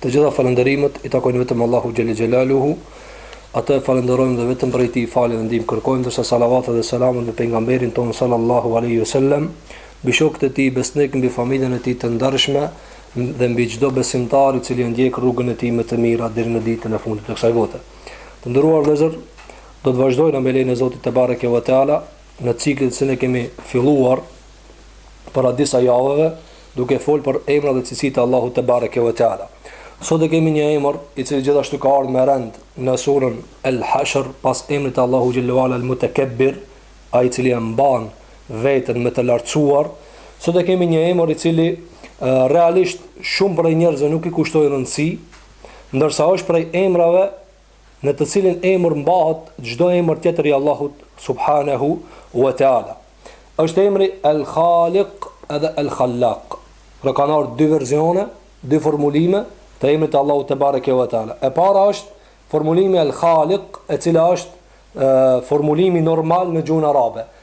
Të gjitha falënderimet i takojnë vetëm Allahut xhel-le xhelaluhu, atë e falënderojmë dhe vetëm prej tij falje dhe ndihmë kërkojmë, ndërsa salavatet dhe selamet mbi pejgamberin tonë sallallahu alaihi wasallam, mbi shokët e tij besnikë, mbi familjen e tij të ndershme dhe mbi çdo besimtar i cili e ndjek rrugën e tij me të mira deri në ditën e fundit të kësaj bote. Të nderuar vëllezër, do të vazhdojmë me lejen e Zotit tebareke ve teala në ciklin që ne kemi filluar para disa javëve duke folë për emrat dhe cilësitë e Allahut tebareke ve teala. Sot e kemi një emër, i cili gjithashtu ka ardhur me rend në surën El-Hashr, pas emrit të Allahut xhel-le ve ala El-Mutekebbir, ai i cili e mban veten me të lartësuar. Sot e kemi një emër i cili realisht shumë prej njerëzve nuk i kushtojnë rëndësi, ndërsa është prej emrave në të cilin emër mbahet çdo emër tjetër i Allahut subhanehu ue teala. Është emri El Khalik edhe El Khallak. Pra kanë ardhur dy versione, dy formulime të emrit të Allahut tebareke ue teala. E para është formulimi El Khalik, e cila është formulimi normal në gjuhën arabe.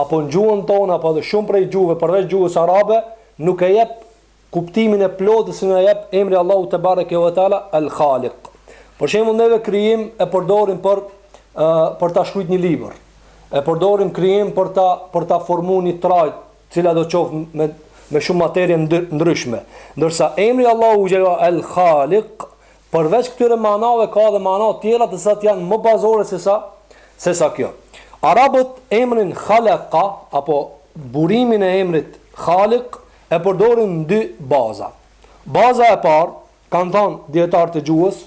apo në gjuhën tonë apo edhe shumë prej gjuhëve përveç gjuhës arabe nuk e jep kuptimin e plotë si na jep emri i Allahut tebareke ve teala el khaliq për shembull neve krijim e përdorim për uh, për ta shkrujt një libër e përdorim krijim për ta për ta formuar një trajt cila do qoftë me, me shumë materie të ndryshme. Ndërsa emri i Allahut xhel-le ve ala El Khalik, përveç këtyre manave, ka dhe mana tjera të cilat janë më bazore se sa, se sa kjo. Arabët emrin Khalaka, apo burimin e emrit Khalik, e përdorin në dy baza. Baza e parë, Kanë thënë dijetarët e gjuhës,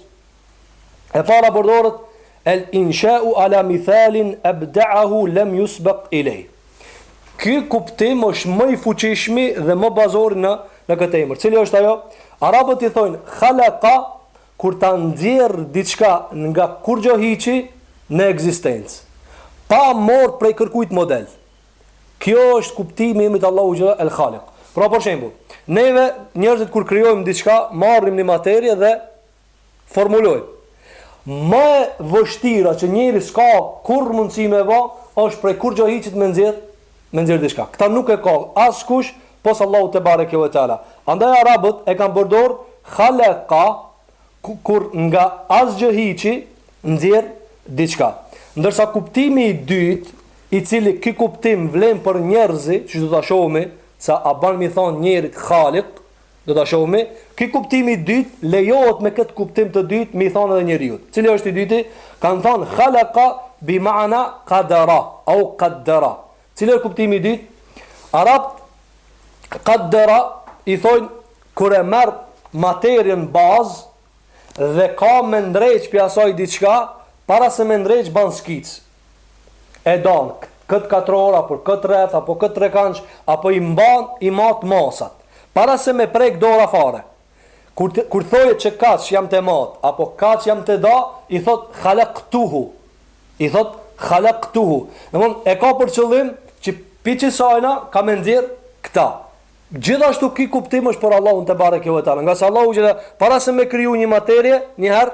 E para përdoret el insha'u ala mithalin ebda'ahu lam yusbaq ilayh. Ky kuptim është më i fuqishmi dhe më bazori në në këtë emër. Cili është ajo? Arabët i thonë khalaqa kur ta nxjerr diçka nga kurrgjo hiçi në ekzistencë, pa marrë prej kërkujt model. Kjo është kuptimi i emrit të Allahut xhel-le ve ala el Khaliq. Pra për shembull, neve njerëzit kur krijojmë diçka, marrim një materie dhe formulojmë. Më e vështira që njeriu s'ka kurrë mundësi me bë, është prej kurrgjo hiçit me nxjerr, me nxjerr diçka. Këta nuk e ka askush pos Allahut tebareke ve teala. Andaj arabët e kanë përdorur khalaqa kur nga asgjë hiçi nxjerr diçka. Ndërsa kuptimi i dytë, i cili ky kuptim vlen për njerëzit, siç do ta shohëmi, se a ban m'i thanë njerit Khalik, do ta shohëmi, ky kuptim i dytë lejohet me këtë kuptim të dytë m'i thanë edhe njeriut. Cili është i dyti? Kanë thanë khalaqa bi ma'na qadara au qaddara. Cili është kuptimi i dytë? Arabët khalaqa i thonë kur e merr materien bazë dhe ka me ndreq pi asaj diçka, para se me ndreq ban skicë. E dan këtë katror apo këtë rreth apo këtë trekansh apo i mban i mat masat. Para se me prek dora fare. Kur thojnë që kaq jam te matë apo kaq jam te da i thotë khalaqtuhu i thotë khalaqtuhu domethënë e ka për qëllim që pi qesajna ka me nxjerr këta gjithashtu ky kuptim është për Allahun te bareke ve teala ngase Allahu xhela para se me kriju një materie një herë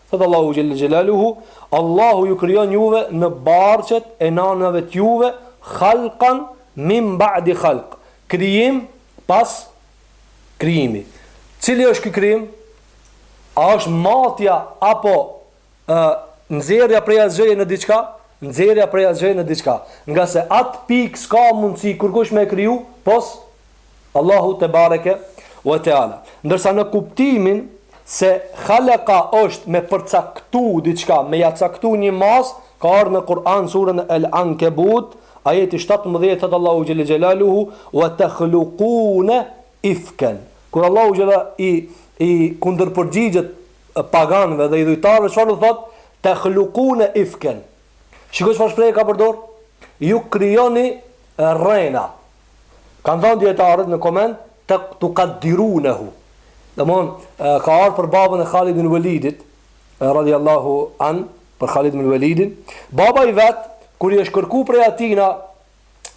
Thotë Allahu xhelle xhelaluhu, Allahu ju krijon juve në barqet e nanave të juve, khalqan min ba'di khalq, krijim pas krijimi. Cili është ky krijim? A është matja apo ë nxjerrja prej asgjëje në diçka? Nxjerrja prej asgjëje në diçka. Ngase atë pikë s'ka mundësi kurkush me e kriju, pos Allahu te bareke ve teala. Ndërsa në kuptimin se khalaqa është me përcaktu diçka, me ja caktu një masë, ka ardhur në Kur'an surën El Ankebut, ajeti 17 thotë Allahu xhelle xhelaluhu wa takhluquna ifkan. Kur Allahu xhela i i kundërpërgjigjet paganëve dhe idhujtarëve, çfarë u thotë? Takhluquna ifkan. Shiko çfarë shprehje ka përdor? Ju krijoni rrena. Kanë thënë dijetarët në koment tuqaddirunehu. Domethënë ka ardhur për babën e Khalid ibn Walidit radhiyallahu an për Khalid ibn Walidin, baba i vet kur i është kërku prej atina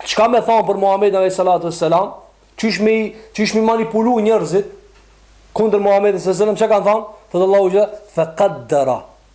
çka me than për Muhamedin alayhi salatu wassalam, çish me çish me manipulu njerëzit kundër Muhamedit sallallahu alaihi wasallam çka ka than? Thotë Allahu xha fa qaddara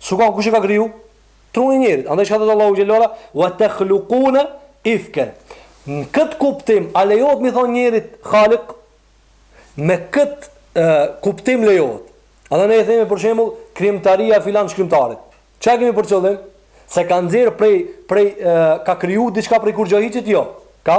S'u ka, kush e ka kriju? Truni i njerit. Andaj çka thotë Allahu xhelalu ala, "Wa takhluquna ifkan." Në këtë kuptim a lejohet m'i thonë njerit Khalik? Me këtë e, kuptim lejohet. Edhe ne i themi për shembull krijimtaria filan shkrimtarit. Çka kemi për qëllim? Se ka nxjerr prej prej e, ka kriju diçka prej kurgjo hiçit jo. Ka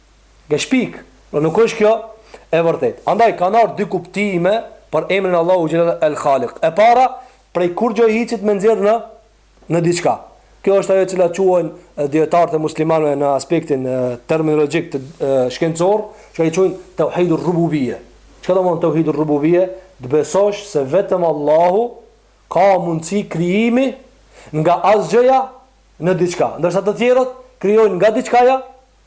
Ke shpikë, por nuk është kjo e vërtetë. Andaj kanë ardhur dy kuptime për emrin Allahu xhelalu El Khaliq. E para, prej kurgjo hiçit me nxjerr në në diçka. Kjo është ajo e cila e quajnë dijetarët e muslimanëve në aspektin terminologjik të shkencor, që e quajnë tauhidur rububie. Çka do të thotë tauhidur rububie? Të besosh se vetëm Allahu ka mundësi krijimi nga asgjëja në diçka. Ndërsa të tjerët krijojnë nga diçkaja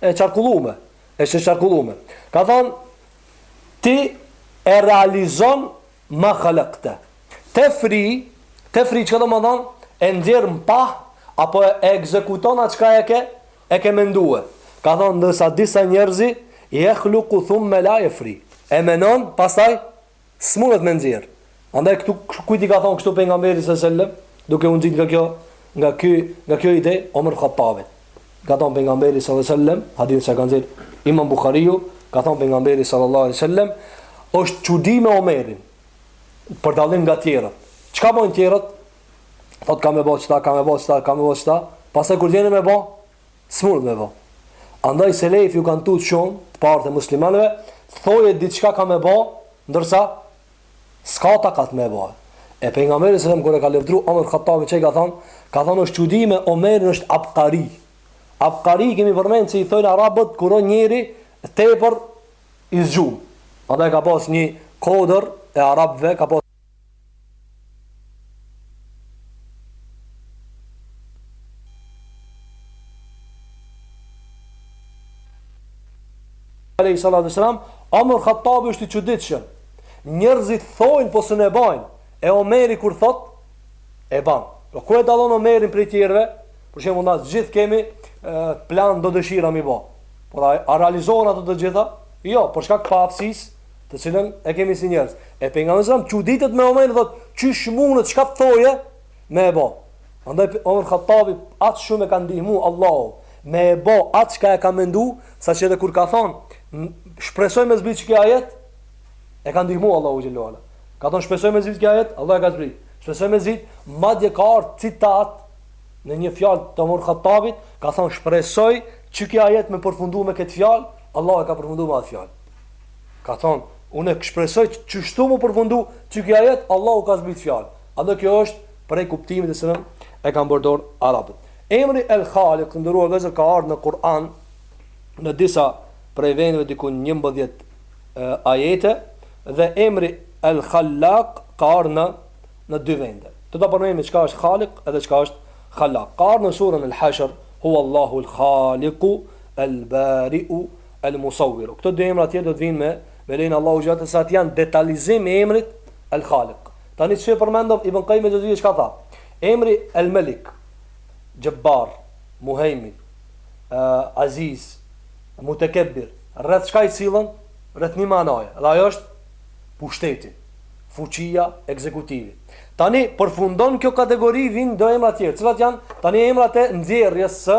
e qarkullume, është qarkullume. Ka thonë, ti e realizon ma khalakte. Tefri, tefri çka do me thonë, e nxjerr në pah, apo e ekzekuton atë çka e ke, e ke mendue. Ka thonë, ndërsa disa njerëz, jekhluku thumme la jefri. E menon, pastaj, S'mundet me nxjerr. Andaj këtu kujt i ka thonë kështu pejgamberi sa selam, duke u nxit nga kjo, nga ky, nga kjo ide Omer Khattabit. Ka thonë pejgamberi sa selam, hadith që ka nxjerr Imam Buhariu, ka thonë pejgamberi sallallahu alaihi wasallam, është çudi me Omerin, për dallim nga tjerët. Çka bojnë tjerët? Thot kam me bë çta, kam me bë çta, kam me bë çta. Pastaj kur vjen me bë, S'mund me bo. Andaj selefi u kanë tutë shumë, të parët e muslimanëve, të thojë diçka ka me bo, ndërsa, s'ka takat me bo. E pejgamberi sa selam kur e ka lëvdru, Omer Khattabin çka i ka thonë, ka thonë është çudi me Omerin, është abkari. Abkari kemi përmend që i thonë arabët, kur o njeri tepër i zgjum. Andaj ka pas një kodër e arabëve, ka pas... Aleyhi salatu selam, Omer Khattabi është i çuditshëm. Njerëzit thonë po s'un e bajnë. E Omeri kur thot e ban. Po ku e dallon Omerin prej tjerëve? Për shembull, na gjithë kemi e, plan do dëshira m'i bë. Por a, a realizohen ato të gjitha? Jo, për shkak të paaftësisë, të cilën e kemi si njerëz. E pejgamberi sa çuditet me Omerin thotë, "Qysh mundet, çka të thojë me e bë?" Andaj Omer Khattabi aq shumë e ka ndihmu Allahu me e bë atë çka e ka mendu, saqë edhe kur ka thonë, "Shpresoj me zbrit qëky ajet", e ka ndihmu Allahu xhelalu ala. Ka thonë, "Shpresoj me zbrit qëky ajet", Allah e ka zbrit. Shpresoj me zbrit, madje ka ardhur citat në një fjalë të Omer Khattabit, ka thonë, "Shpresoj qëky ajet me përfundu me këtë fjalë", Allah e ka përfundu me atë fjalë. Ka thonë, unë shpresoj që qështu mu përfundu qëky ajet, Allahu ka zbrit fjalë. Andaj kjo është prej kuptimit të cilën e kanë përdor arabët. Emri El Khalik, të nderuar vëllezër, ka ardhë në Kur'an, në disa prej vendeve diku njëmbëdhjet ajete, dhe emri El Khallak ka ardhë në, në dy vende. Do të përmendim çka është Khalik edhe çka është Khallak. Ka ardhë në surën El Hashër, huwa Allahu El Khaliku, El Bariu, El Musawwiru. Këto dy emra tjerë do të vijnë me me lejen e Allahu xhelalu të cilat janë detalizim i emrit El Khaliq. Tani ç'e përmendëm Ibn Qayyim el-Jawziyye çka tha? Emri El Malik, Jabbar, Muhaymin, Aziz, Mutakabbir, rreth çkaje sillen? Rreth një manaje, dhe ajo është pushteti, fuqia, ekzekutivi. Tani përfundon kjo kategori vijnë do emra të tjerë. Cilat janë? Tani emrat e nxjerrjes së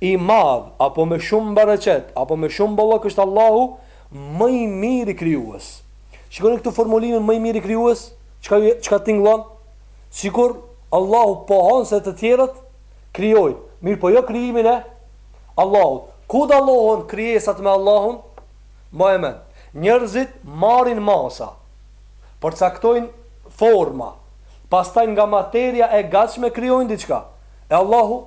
I madh apo me shumë bereqet apo me shumë bollëk është Allahu më i miri krijues. Shikoni këtu formulimin më i miri krijues, çka ju çka tingëllon? Sikur Allahu pohon se të tjerët krijojnë, mirëpo jo krijimin e Allahut. Ku dallohen krijesat me Allahun? Mbaje mend, njerëzit marrin masa, përcaktojnë forma, pastaj nga materia e gatshme krijojnë diçka. E Allahu,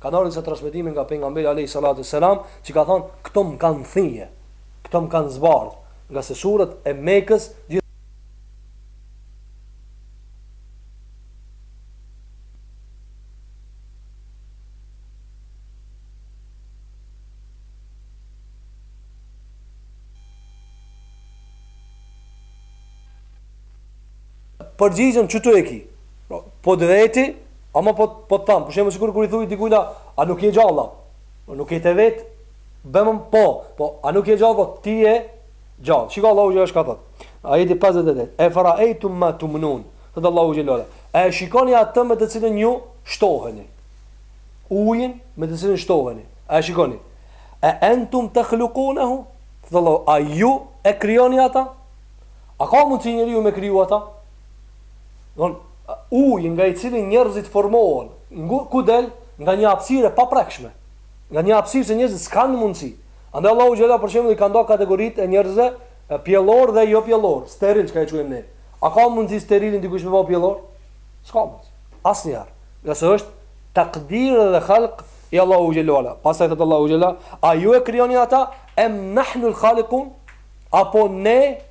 Kanë ardhur disa transmetime nga pejgamberi alejhi salatu ves selam që ka thënë, Këto më kanë thinjë, këto më kanë zbardhë, ngase suret e Mekës, përgjigjen çu tu e ki, po drejti, Ama po po të them, për shembull sikur kur i thuj dikujt a a nuk je gjallë a? Po nuk je te vetë? Bëmë po, po a nuk je gjallë po ti je gjallë. Shiko Allahu xhela çka thot. Ajeti 58. Efe ra'ejtum ma tumnun. Thotë Allahu xhele. E shikoni atë me të cilin ju shtoheni. Ujin me të cilin shtoheni. E shikoni. E entum tekhlukunehu. Thotë Allahu. A ju e krijoni ata? A ka mundsi njëri ju me kriju ata? Domethënë uji nga i cili njerëzit formohen, ngu, ku del? Nga një hapësirë e paprekshme. Nga një hapësirë se njerëzit s'kanë mundësi. Andaj Allahu xhela për shembull i ka nda kategoritë e njerëzve pjellorë dhe jo pjellorë, steril çka i quajmë ne. A ka mundësi sterilin dikush me ba pjellor? S'ka mundësi. Asnjëherë. Ngase është takdir dhe khalq i Allahu xhela ala. Pastaj thot Allahu xhela, a ju e krijoni ata em nahnul khalikun? Apo ne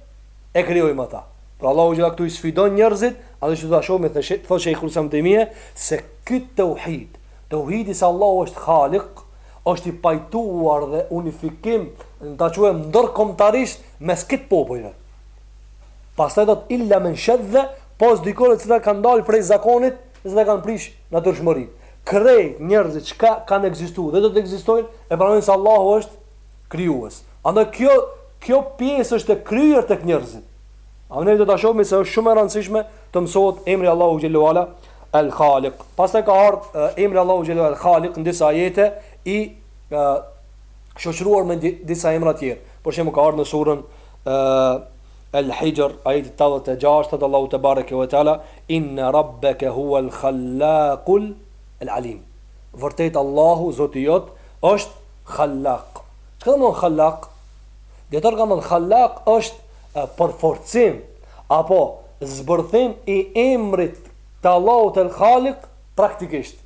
e krijojmë ata. Pra Allahu xhela këtu i sfidon njerëzit, edhe që ta shohim, thot që i khursam të mje, se ky teuhid, teuhidi se Allahu është khalik, është i pajtuar dhe unifikim, në ta quajm ndërkomtarisht, mes krejt popujve. Pastaj thot illa men shedhdhe, pos dikur ata kanë dalë prej zakonit, dhe ata kanë prish natyrshmëri. Krejt njerëzit që ka, kanë egzistu dhe do të egzistojnë, e pranojnë se Allahu është krijues. Andaj kjo kjo pjesë është e kryer tek njerëzit. A ne do ta shohim se është shumë e rëndësishme të mësohet emri Allahu xhelalu ala El Khaliq. Pastaj ka ardhur emri Allahu xhelalu ala El Khaliq në disa ajete i shoqëruar me disa emra të tjerë. Për shembull ka ardhur në surën El Hijr ajeti 86 thot Allahu tebareke ve teala inna rabbeke huwal khallaqul alim. Vërtet Allahu Zoti jot është Khallaq. Çka do të thonë Khallaq? Dietarët kanë thënë Khallaq është përforcim apo zbërthim i emrit të Allahut El Khaliq praktikisht.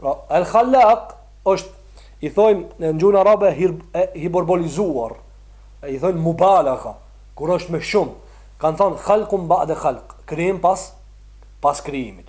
Pra El Khallaq është i thojmë në gjuhën arabe hiperbolizuar, i thonë mubalagha, kur është më shumë. Kanë thënë Khalqun ba'de Khalq, krijim pas pas krijimit.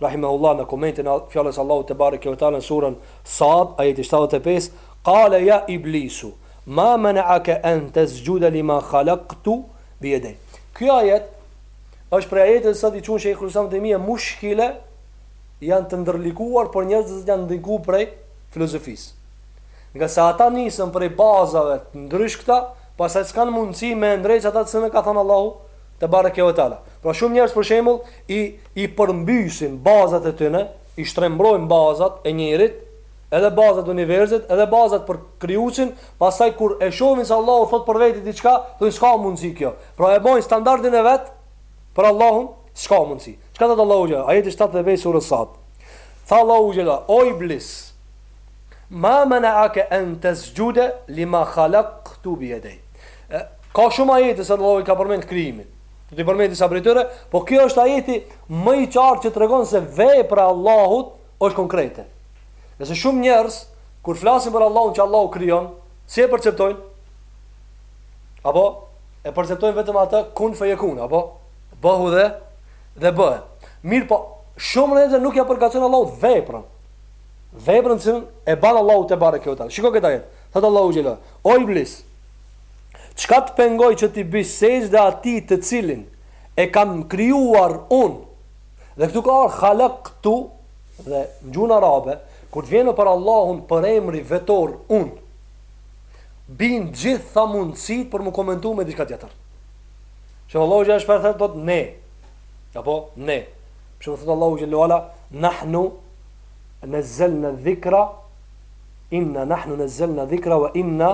rahimehullah në komentin e fjalës Allahut te bareke ve teala në surën Sad, ajeti shtatëdhjetë e pesë, Qale ja Iblisu, ma mena'ake en tesjude lima khalaqtu bijedej. Ky ajet është prej ajeteve siç i qun Sheikhul Islam dhe mije mushkile janë të ndërlikuar për njerëzit që janë ndiku prej filozofisë. Ngase ata nisën prej bazave të ndryshkëta, pasaj s'kanë mundësi me e ndreq atë që e ka thënë Allahu Te bareke ve teala. Pra shumë njerëz për shembull i i përmbysin bazat e tyre, i shtrembrojnë bazat e njerit, edhe bazat e universit, edhe bazat për krijuesin, pastaj kur e shohin se Allahu thotë për veti diçka, thonë s'ka mundësi kjo. Pra e bajnë standardin e vet për Allahun, s'ka mundësi. Çka thotë Allahu xhela? Ajeti 75 surës Sad. Tha Allahu xhela, o iblis, ma mena'ake an tasjuda lima khalaqtu bi yaday Ka shumë ajete se Allahu i ka përmend krijimin. Do t'i përmend disa prej tyre, po kjo është ajeti më i qartë që tregon se vepra e Allahut është konkrete. Ngase shumë njerëz kur flasin për Allahun që Allahu krijon, si e perceptojnë? Apo e perceptojnë vetëm atë kun fe yekun, apo bëhu dhe dhe bëhet. Mirëpo, shumë njerëz nuk ja përkatësojnë Allahut veprën. Veprën që e bën Allahu te bareke ve teala. Shikoje këtë ajet. Thot Allahu xhela, o iblis, Çka të pengoi që t'i bësh sexhde atij të cilin e kam krijuar unë? Dhe këtu ka ardh khalaqtu dhe në gjuhën arabe kur të vjen për Allahun përemri vetor unë bin gjitha mundësitë për m'u komentu me diçka tjetër. Që Allahu shpeshherë thotë ne. Apo ne. Për shembull thotë Allahu xhele ve ala nahnu nazzalna dhikra Inna nahnu nazzalna dhikra wa inna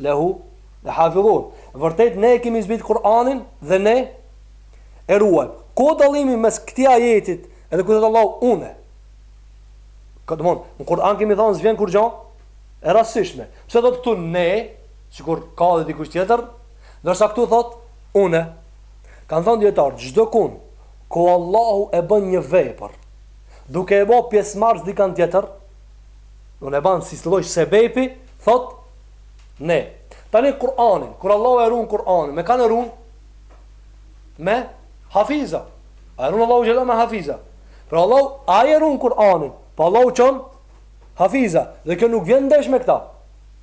lehu lahafidhun Vërtet ne e kemi zbrit Kur'anin dhe ne e ruajmë. Ku është dallimi mes këtij ajetit edhe kur thotë Allahu unë? Kanë thonë, në Kur'an kemi thonë s'vjen kurgjë e rastësishme. Pse thotë këtu ne, sikur ka edhe dikush tjetër, ndërsa këtu thotë unë? Kanë thënë dijetarët, çdokun ku Allahu e bën një vepër, duke e bë pjesëmarrës dikan tjetër, Unë e banë si lloj sebepi, thot, ne. Tani Kur'anin, kur Allahu e run Kur'anin, me kan e run? Me hafiza. A e run Allahu xhelle me hafiza. Pra Allahu, ai e run Kur'anin, po Allahu çon hafiza. Dhe kjo nuk vjen ndesh me këta.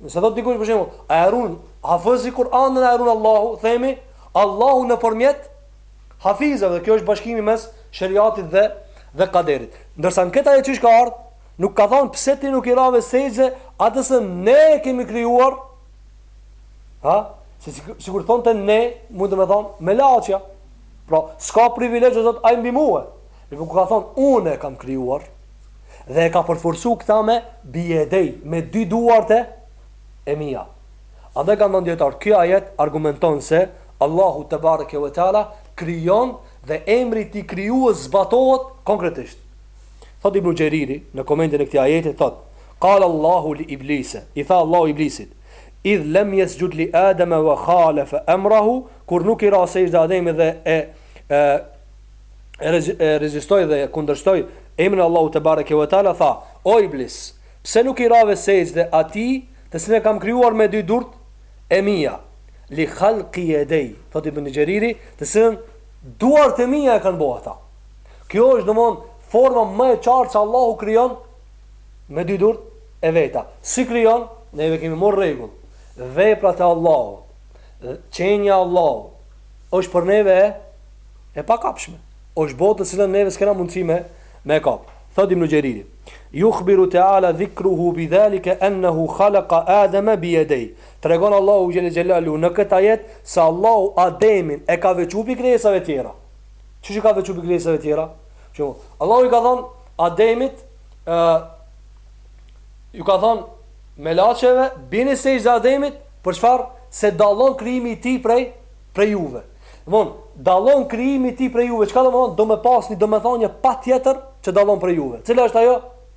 Nëse thot dikush për shembull, a e run hafëzi Kur'anin, a e run Allahu, themi, Allahu nëpërmjet, Hafizeve, kjo është bashkimi mes sheriatit dhe dhe kaderit. Ndërsa në këtë ajet qysh ka ardhur, nuk ka thënë pse ti nuk i rave sexhde atë që ne e kemi krijuar, ha? Se sikur thonte ne, mundte me thonë melaçja. Pra, s'ka privilegj ai mbi mua. Mirëpo ku ka thonë, unë e kam krijuar dhe e ka përforcu këta me bijedej, me dy duart e mia. Andaj kanë thonë dijetarët, ky ajet argumenton se Allahu tebareke ve teala krijon dhe emri i tij krijues zbatohet konkretisht. Thotë Ibn Xheriri në komentin e këtij ajeti thotë, Qala Allahu li Iblise, i tha Allahu Iblisit, Idh lem yesjud li Adama wa khalafa amrahu, kur nuk i ra sexhde Ademit dhe e e rezistoi dhe e kundërshtoi emrin e Allahut tebareke ve teala tha, O Iblis, pse nuk i rave sexhde atij të cilin e kam krijuar me dy durt e mia? li khalqi yedej, thotë Ibn Xheriri, të cilën duart e mia e kanë bo ata. Kjo është domthon forma më e qartë se Allahu krijon me dy durt e veta. Si krijon? Neve kemi marrë rregull. Veprat e Allahut, qenia e Allahut është për neve e, e pakapshme. Është botë të cilën neve s'kena mundësi me e kap. Thotë Ibn Xheriri, "Yukhbiru ta'ala dhikruhu bidhalika annahu khalaqa Adama bi yadayhi." Tregon Allahu xhelle xhelaluhu në këtë ajet se Allahu Ademin e ka veçu pi krijesave tjera. Qysh e ka veçu pi krijesave tjera? Që Allahu i ka thënë Ademit, ë ju ka thënë melaçeve, bini sexhde Ademit, për çfarë? Se dallon krijimi i tij prej prej juve. Domthon, dallon krijimi i tij prej juve. Çka domthon? Do me pas ni domethënie patjetër që dallon prej juve. Cila është ajo?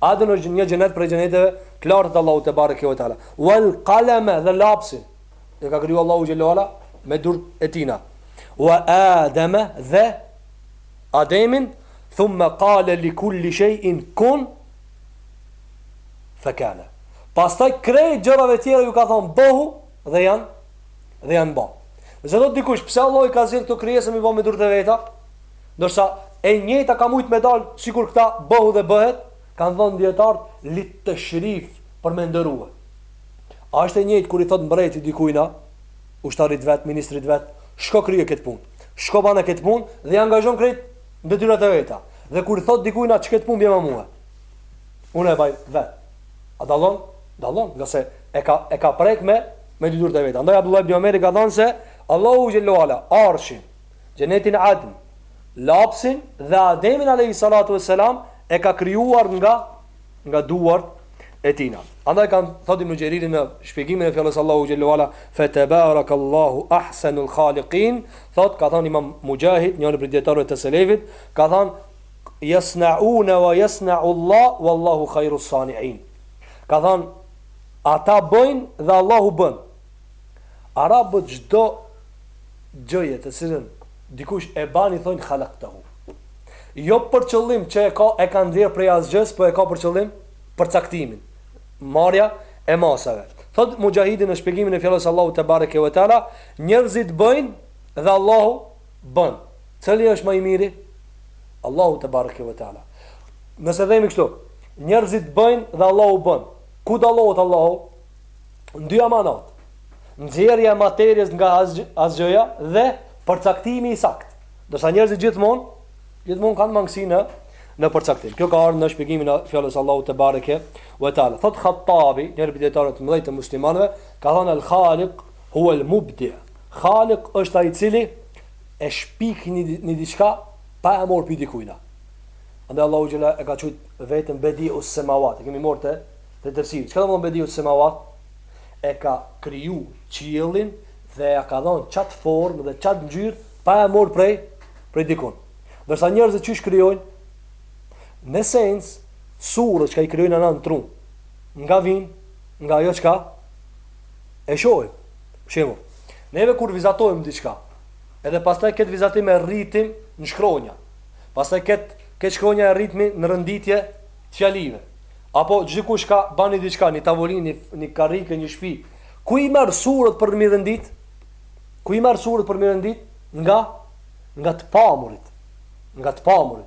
Aden është një xhenet prej xheneteve të larta të Allahut tebareke ve teala. Wal qalame dhe lapsin e ka kriju Allahu xhelle ve ala me durt e tina. Wa Adama dhe Ademin thumma qala li kulli shay'in kun fakana. Pastaj krejt gjërave tjera ju ka thonë bëhu dhe janë dhe janë ba. Nëse thotë dikush, pse Allah i ka zgjedh këto krijesa me i ba me durt e veta, ndërsa e njëta ka mujtë me dalë, sikur këta bëhu dhe bëhet, kanë dhënë dijetarët, lit-teshrif, për me ndërua. A është e njëjtë kur i thotë mbreti dikujna, ushtarit vet, ministrit vet, shko kryje këtë punë, shko bane këtë punë, dhe i angazhon krejt në detyrat e veta. Dhe kur i thotë dikujna që këtë punë bjema mue, unë e baj vetë. A dallon? Dallon, ngase e ka e ka prek me me dy durt e veta. Andaj Abdullah ibn Omeri ka thënë se Allahu xhele ue ala arshin, xhenetin Adn, lapsin dhe Ademin alayhi salatu wassalam e ka krijuar nga nga duart e tina. Andaj kanë thotë Ibn Xheriri në shpjegimin e fjalës Allahut xhele ue ala fa tabarakallahu ahsanul khaliqin, thotë ka thënë Imam Mujahid, njëri prej dietarëve të selefit, ka thënë Yasna'une wa yasna'ullah wallahu khayrus sani'in. Ka thënë ata bëjnë dhe Allahu bën. Arabët çdo gjëje të cilën dikush e bën i thonë khalaqtahu. Jo për qëllim që e ka e ka nxjerrë prej asgjës, po e ka për qëllim përcaktimin, marrja e masave. Thotë Mujahidi në shpjegimin e fjalës Allahut tebareke ve teala, njerëzit bëjnë dhe Allahu bën. Cili është më i miri? Allahu tebareke ve teala. Nëse themi kështu, njerëzit bëjnë dhe Allahu bën. Ku dallohet Allahu? Në dy manat. Nxjerrja e materies nga asgjëja dhe përcaktimi i saktë. Ndërsa njerëzit gjithmonë gjithmonë kanë mangësi në në përcaktim. Kjo ka ardhur në shpjegimin e fjalës Allahut tebareke ve teala. Thotë Khattabi, një prej dietarëve të mëdhenj të muslimanëve, ka thënë al-Khaliq huwa al-mubdi. Khaliq është ai i cili e shpik një diçka pa e marrë prej dikujt. Andaj Allahu xhele e ka qujt veten Bedi'u s-semawat. E kemi marrë te te tefsiri. Çka do të thotë Bedi'u s-semawat? E ka kriju qiellin dhe ja ka dhënë qat formë dhe qat ngjyrë pa e marrë prej prej dikun. Ndërsa njerëzit qysh krijojnë në sens suret që i krijojnë atë në tru. Nga vin, nga ajo çka E shohim. Për shembull, neve kur vizatojmë diçka, edhe pastaj këtë vizatim e rritim në shkronja, pastaj këtë këtë shkronja e rritmi në rënditje të fjalive, apo qe dikush ka ba ni diçka, një tavolinë, një, një karrike, një shpi, ku i merr suret për m'i rëndit? Ku i merr suret për m'i rëndit? Nga, nga të pamurit. Nga të pamurit.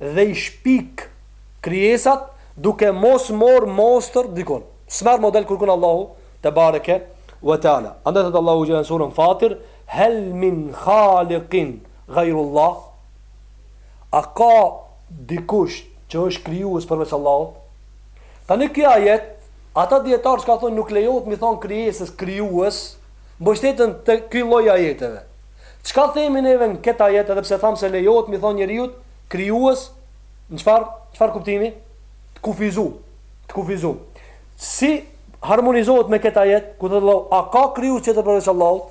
dhe i shpik krijesat duke mos mor mostër dikun s'merr model kurkun Allahu te bareke we teala andaj thot Allahu xhela n'surën fatir hel min khaliqin ghayrullah a ka dikush që është krijues përveç Allahut tani ky ajet ata dietar që kanë thonë nuk lejohet mi thon krijesës krijues mbështeten te ky lloj ajeteve Çka themi neve në këtë ajet edhe pse thamë se lejohet mi thonë njeriut krijues në çfarë çfarë kuptimi? Të kufizu, të kufizu. Si harmonizohet me këtë ajet ku thotë Allahu a ka krijues tjetër përveç Allahut?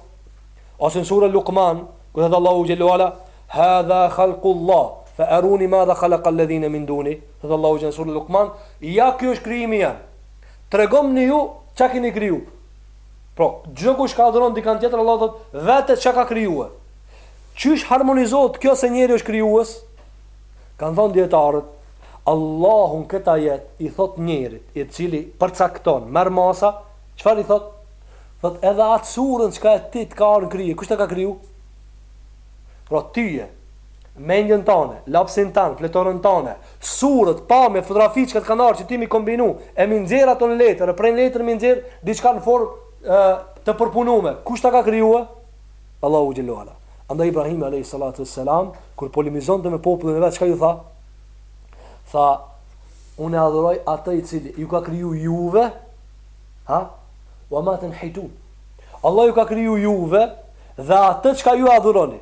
Ose në surën Luqman ku thotë Allahu xhelalu ala hadha khalqullah fa aruni madha khalaqa alladhina min dunih thotë Allahu xhelalu n'surën Luqman ja ky është krijimi jem. Tregomni ju çka keni kriju. Pra, çdo kush ka adhuron dikand tjetër Allahu thotë, vete çka ka krijue. Qysh harmonizohet kjo se njeri është krijues? Kanë thënë dijetarët, Allahu në këtë ajet i thotë njerit, i cili përcakton, merr masa, çfarë i thotë? Thotë edhe atë surën çka e ti të ka ardh në krye, kush ta ka kriju? Pra tyje. Mendjen tane, lapsin tan, fletoren tane, surët, pamjet, fotografitë çka të kanë ardh që ti mi kombinu, e mi nxjerr ato në letër, e prej në letër mi nxjerr diçka në formë të përpunume. Kush ta ka krijue? Allahu xhellahu ala. Andaj Ibrahimi alejhi salatu ves selam kur polemizonte me popullin e vet, çka ju tha? Tha, unë e adhuroj atë i cili ju ka kriju juve, ha? Wa ma tanhitun. Allah ju ka kriju juve dhe atë çka ju adhuroni.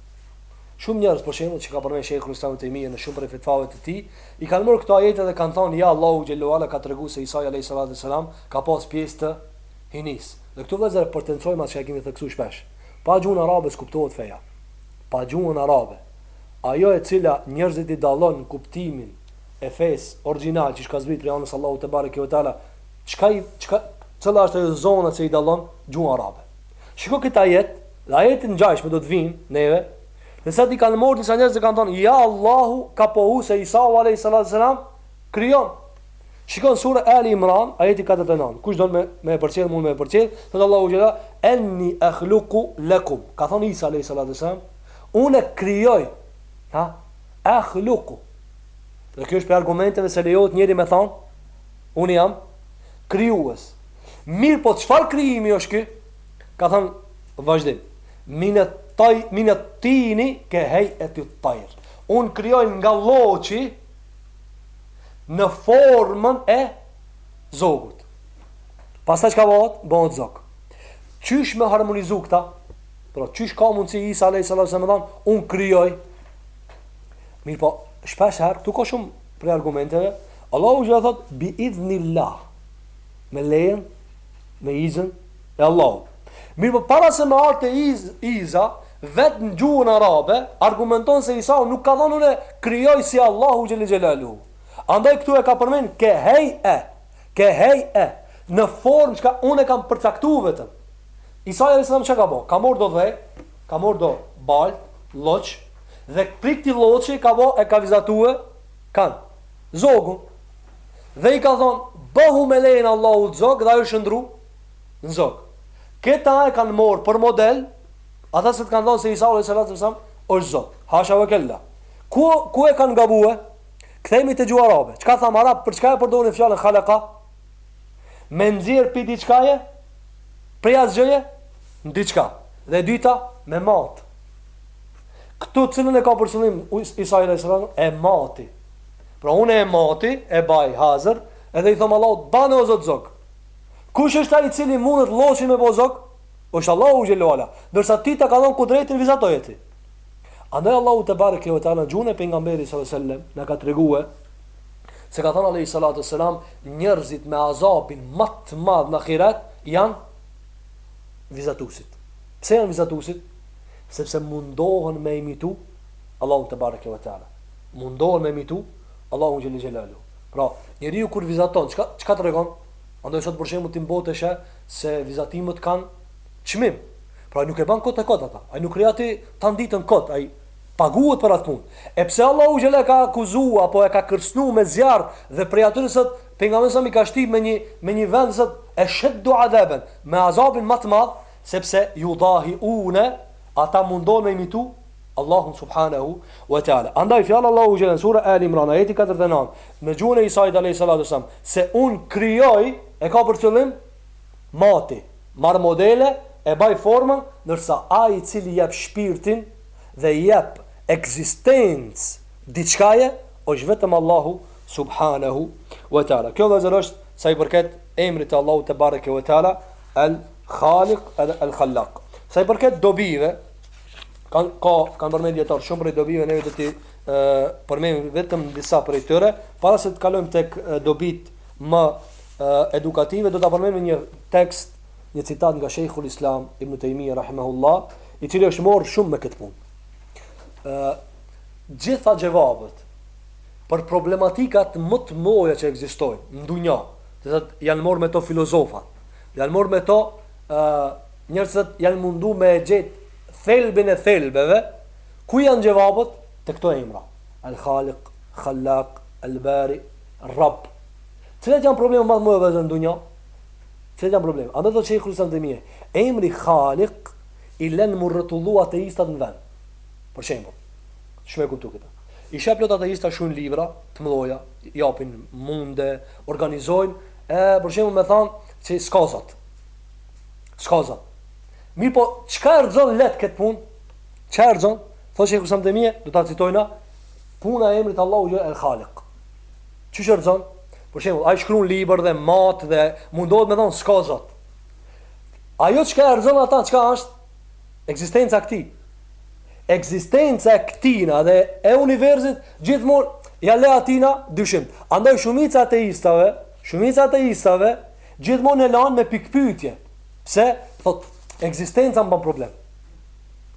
Shumë njerëz për shembull që ka përmend Sheikhul Islam ibn Taymija në shumë prej fetvave të tij, i kanë marrë këto ajete dhe kanë thënë ja Allahu xhallahu ala ka treguar se Isa alayhi salatu wassalam ka pas pjesë të hyjnisë. Dhe këtu vëllezër potencojmë atë që e kemi theksuar shpesh. Pa gjuhën arabe s'kuptohet feja. Pa gjuhën arabe, ajo e cila njerëzit i dallon kuptimin e fesë origjinal që ka zbritur prej anës Allahut te bareke ve teala, çka çka cila është ajo zona që i dallon gjuha arabe. Shiko këtë ajet dhe ajet të ngjajshme do të vijnë neve, dhe sa ti kanë marrë disa njerëz dhe kanë thënë, ja Allahu ka pohu se Isau alejhi salatu selam krijon. Shikon sura Ali Imran, ajeti 49. Kush don me me e përcjell, mund me e përcjell, thot Allahu xhela, enni akhluqu lakum. Ka thon Isa alayhi salatu wasalam, unë krijoj. Ha? Akhluqu. Dhe kjo është prej argumenteve se lejohet njeri me thon, unë jam krijues. Mirëpo çfarë krijimi është ky? Ka thënë në vazhdim. Minet taj, minet tini ke hej etit tajr. Un krijoj nga lloçi në formën e zogut. Pastaj çka bëhet? Bëhet zog. Qysh me harmonizu këta? Pra, qysh ka mundësi Isa a.s. me thanë, unë krijoj. Mirëpo, shpeshherë, këtu ka shumë prej argumenteve, Allahu xhelle thotë, bi idhnilah, me lejen, me izën e Allahut. Mirëpo para se me ardhë te iz, iza, vetëm në gjuhën arabe argumenton se Isau nuk ka thënë unë krijoj si Allahu xhelle xhelaluhu. Andaj këtu e ka përmend ke hej e, ke hej e, në formë çka unë e kam përcaktuar vetëm. Isau alayhis salam çka ka bë? Ka marrë do dhe, ka marrë do balt, lloç dhe prej këtij lloçi ka bë e ka vizatue kan zogun. Dhe i ka thonë, bëhu me lejen e Allahut zog dhe ajo u shëndrru në zog. Këta e kanë marrë për model, ata sa të kanë thonë se Isa a.s. është zot. Hasha vë kella. Ku, ku e kanë gabue? Kthehemi te gjuha arabe. Çka thamë arabët, për çka e përdorin fjalën khalaka? Me nxjerrë prej diçkaje, prej asgjëje në diçka. Dhe dyta, me matë. Këtu cilën e ka për qëllim Isa a.s. e mati. Pra unë e mati e baj hazër edhe i thom Allahut bane o zot zog kush është ai i cili mundet lloçin me bo zog është Allahu xhelle ue ala ndërsa ti ta ka dhon kudretin vizatoje ti andaj Allahu te bareke ve teala në gjuhën e pejgamberit sallallahu alaihi wasallam na ka tregue se ka thënë alaihi salatu selam njerëzit me azabin më të madh në ahiret janë vizatusit pse janë vizatusit sepse mundohen me imitu Allahu te bareke ve teala mundohen me imitu Allahun xhelle xhelaluhu. Pra, njeriu kur vizaton, çka çka tregon? Andaj sot për shembull ti n'botë sheh se vizatimet kanë çmim. Pra nuk e bën kot e kot atë. Ai nuk rri aty tan ditën kot, ai paguhet për atë punë. E pse Allahu xhelle ka akuzuar apo e ka kërcënuar me zjarr dhe prej atyre sot pejgamberi s.a.v.s. i ka shtit me një me një vend sot eshed-du azaben, me azabin më të madh, sepse judahiune, ata mundohen me imitu Allahun subhanehu ue teala. Andaj fjala e Allahut xhelle në sure Al Imran ajeti katërdhetë e nëntë në gjuhën e Isait alejhi salatu ue selam se unë krijoj e ka për qëllim mati, marr modele e baj formën ndërsa ai i cili jep shpirtin dhe jep ekzistencë diçkaje është vetëm Allahu subhanehu ue teala. Kjo vëllezër është sa i përket emrit të Allahut te bareke ue teala Al Khaliq edhe Al Khallaq. Sa i përket dobive Kanë ka kanë bërë dijetarët shumë prej dobive ne do t'i përmendim vetëm disa prej tyre, para se të kalojmë tek dobitë më edukative do ta përmend një tekst, një citat nga Sheikhul Islam Ibn Taymiyyah rahimahullah, i cili është marrë shumë me këtë punë. Të gjitha xhevapet për problematikat më të mëdha që ekzistojnë në dunjë, do me thonë janë marrë me to filozofat, janë marrë me to ë Njerëzët janë mundu me e gjet thelbin e thelbeve, ku janë xhevapet te këto emra, El Khalik, Khallak, El Bari, Rabb. Cilat janë problemet ma të mëdha vëllezër në dunja? Cilat janë probleme? Andaj thotë Shejhul Islam Ibn Tejmije, emri Khalik i lën mu rrotullu ateistat në vend. Për shembull, qysh me kuptu këtë. I sheh plot ateista shkruajnë libra të mëdha, japin mund, organizojnë, e për shembull me thanë se s'ka Zot. S'ka Zot. Mirëpo, çka e rrëzon lehtë këtë punë? Çka e rrëzon? Thotë Shejhul Islam Ibn Tejmije, do ta citojna, puna e emrit Allahut El Khalik. Qysh e rrëzon? Për shembull, ai shkrun libër të madh dhe mundohet me thonë s'ka zot. Ajo çka e rrëzon ata, çka është? Ekzistenca e këtij. Ekzistenca e këtina dhe e universit, gjithmonë, ia le atina, dyshim. Andaj shumica e ateistave, shumica e ateistave, Gjithmonë e lanë me pikëpyetje. Pse? Thotë, ekzistenca m'ban problem.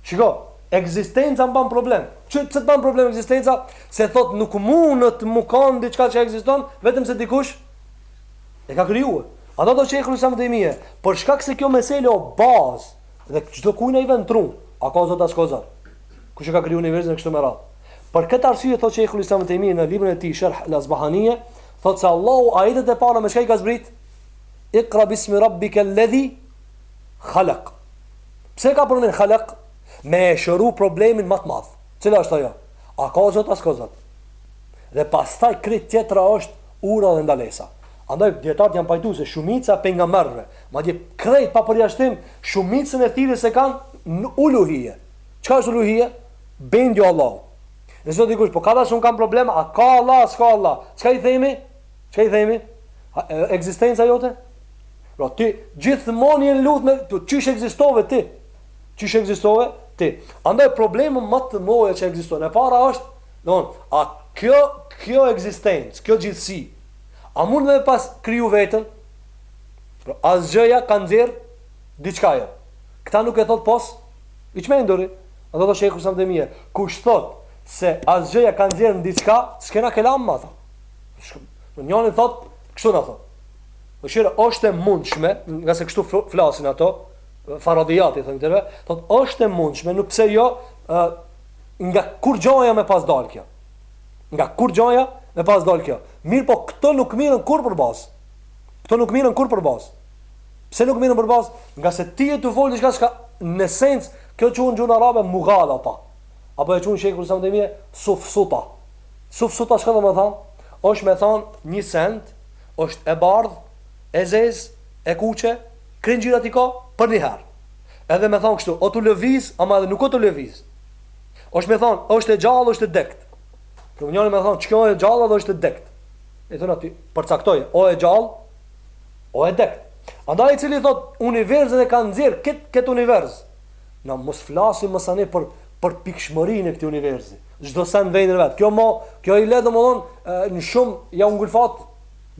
Shiko, ekzistenca m'ban problem. Qysh t'ban problem ekzistenca? Se thotë nuk mundet me kanë diçka që ekziston, vetëm se dikush e ka krijuar. Andaj thotë Sheikhul Islam Ibn Tejmije, për shkak se kjo meselë o bazë dhe çdokujt i vjen n'tru, a ka Zot a s'ka Zot. Kush e ka krijuar universin kështu me radhë. Për këtë arsye thotë Sheikhul Islam Ibn Tejmije në librin e tij Sharh al-Asbahaniye, Thotë se Allahu ajetet e para me çka i ka zbrit? Iqra bismi rabbika alladhi khalaq. Pse ka përmend khalaq? Me e shëru problemin më të madh. Cila është ajo? A ka Zot a s'ka Zot? Dhe pastaj krejt tjetra është urdhra dhe ndalesa. Andaj dijetarët janë pajtuar se shumica e pejgamberëve, madje krejt pa përjashtim, shumicën e thirrjes e kanë në uluhije. Çka është uluhije? Bindju Allahut. Nëse thotë dikush, po kardash unë kam problem, a ka Allah, a s'ka Allah? Çka i themi? Çka i themi? A, ekzistenca jote? Pra ti gjithmonë je në luftë me tru qysh ekzistove ti. Qysh ekzistove ti. Andaj problemet më të mëdha që ekziston, e para është, don, a kjo kjo ekzistencë, kjo gjithësi, a mund me pas kriju veten? Pra asgjëja ka nxjerrë diçka jo. Këta nuk e thotë pos I çmenduri, thotë shejhu Ibën Tejmije. Kush thot se asgjëja ka nxjerrë diçka, s'kena kelam me ata. Nëse njëni thot, kështu na thot. Në sherr, është e mundshme, ngase kështu flasin ato, faradijati, thënë këtyne, thot, është e mundshme, nuk pse jo, nga kurgjoja me pas dalë kjo. Nga kurgjoja me pas dalë kjo. Mirëpo, këto nuk mirren kurrë për bazë. Këto nuk mirren kurrë për bazë. Pse nuk merren për bazë? Ngase ti je tu folë diçka çka në esencë kjo quhen në gjuhën arabe mughalata. Apo e quhen shejhu Ibën Tejmije, sufsuta. Sufsuta çka do me thonë? Është me thonë një send, është e bardhë, e zezë, e kuqe, krejt ngjyrat i ka përnjëherë. Edhe me thonë kështu, o tu lëviz, ama edhe nuk o tu lëviz. Është me thonë, është e gjallë, është e dekt. Kur njëri me thonë, çka është e gjallë dhe është e dekt. I thonë atij, përcaktoje, o e gjallë, O e dekt. Andaj i cili thotë universin e ka nxjerr këtë këtë univers. Na mos flasim më sani për për pikëshmërinë e këtij universi. Çdo send në vend vet. Kjo mo, kjo i le domthon shumë jau ngulfat